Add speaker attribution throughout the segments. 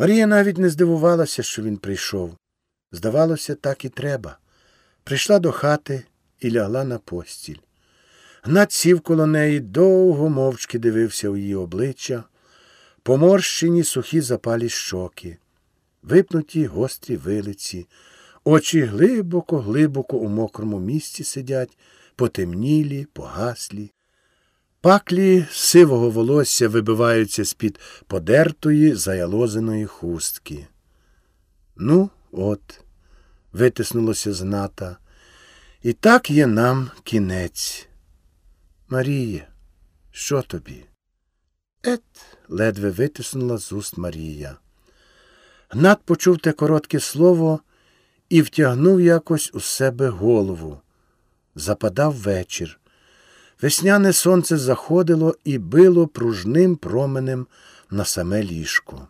Speaker 1: Марія навіть не здивувалася, що він прийшов. Здавалося, так і треба. Прийшла до хати і лягла на постіль. Гнат сів коло неї, довго мовчки дивився у її обличчя, поморщені сухі запалі щоки, випнуті гострі вилиці, очі глибоко, глибоко у мокрому місці сидять, потемнілі, погаслі. Паклі сивого волосся вибиваються з-під подертої заялозеної хустки. Ну, от, витиснулося з ната. І так є нам кінець. Марія, що тобі? Ет, ледве витиснула з уст Марія. Гнат почув те коротке слово і втягнув якось у себе голову. Западав вечір. Весняне сонце заходило і било пружним променем на саме ліжко.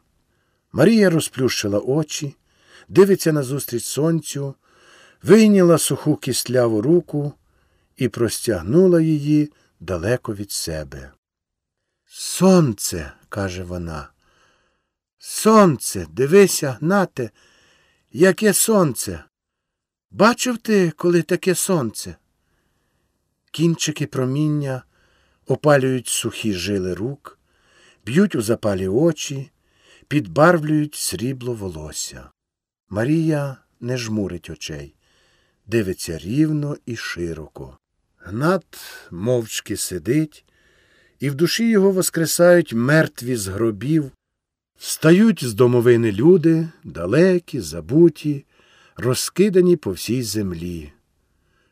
Speaker 1: Марія розплющила очі, дивиться назустріч сонцю, вийняла суху кістляву руку і простягнула її далеко від себе. Сонце, каже вона. Сонце, дивися, гнате, яке сонце. Бачив ти, коли таке сонце? Кінчики проміння опалюють сухі жили рук, б'ють у запалі очі, підбарвлюють срібло волосся. Марія не жмурить очей, дивиться рівно і широко. Гнат мовчки сидить, і в душі його воскресають мертві з гробів, встають з домовини люди, далекі, забуті, розкидані по всій землі.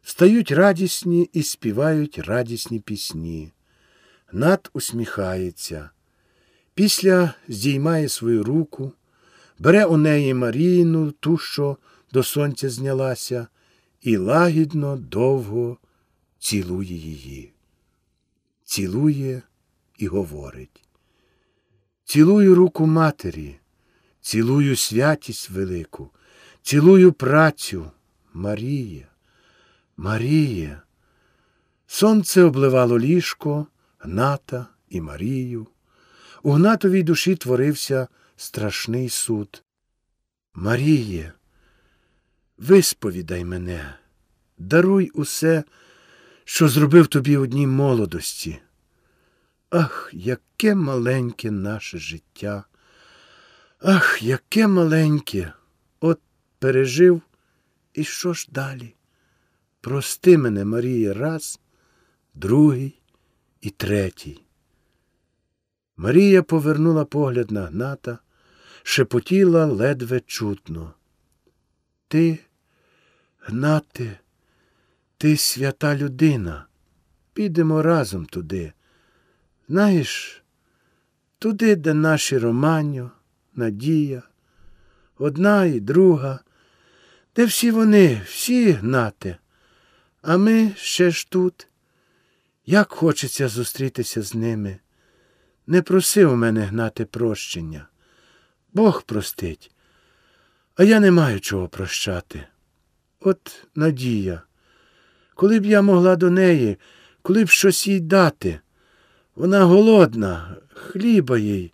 Speaker 1: Стають радісні і співають радісні пісні. Гнат усміхається. Після здіймає свою руку, бере у неї Маріїну, ту, що до сонця знялася, і лагідно, довго цілує її. Цілує і говорить. Цілую руку матері, цілую святість велику, цілую працю Марія. Марія. Сонце обливало ліжко, Гната і Марію. У Гнатовій душі творився страшний суд. Маріє, висповідай мене, даруй усе, що зробив тобі одній молодості. Ах, яке маленьке наше життя. Ах, яке маленьке. От пережив, і що ж далі? Прости мене, Марія, раз, другий і третій. Марія повернула погляд на Гната, шепотіла ледве чутно. Ти, Гнате, ти свята людина. Підемо разом туди. Знаєш, туди, де наші Романьо, Надія, одна і друга, де всі вони, всі гнате. А ми ще ж тут. Як хочеться зустрітися з ними. Не проси у мене гнати прощення. Бог простить, а я не маю чого прощати. От надія. Коли б я могла до неї, коли б щось їй дати. Вона голодна, хліба їй.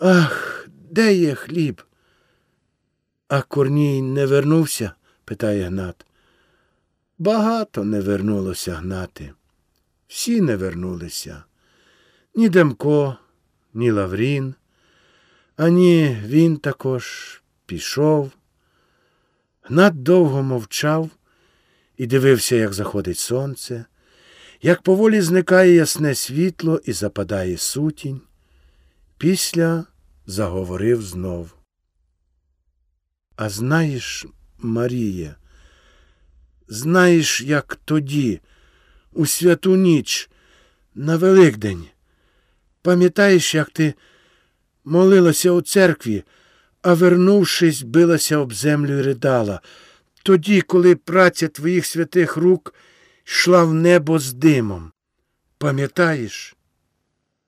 Speaker 1: Ах, де є хліб? А Корній не вернувся? питає Гнат. Багато не вернулося гнати. Всі не вернулися. Ні Демко, ні Лаврін, ані він також пішов. Гнат довго мовчав і дивився, як заходить сонце, як поволі зникає ясне світло і западає сутінь. Після заговорив знов. А знаєш, Марія, Знаєш, як тоді, у святу ніч, на Великдень. Пам'ятаєш, як ти молилася у церкві, а вернувшись, билася об землю і ридала, тоді, коли праця твоїх святих рук йшла в небо з димом. Пам'ятаєш?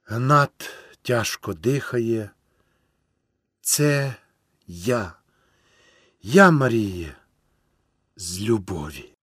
Speaker 1: Гнат тяжко дихає. Це я, я, Марія з любові.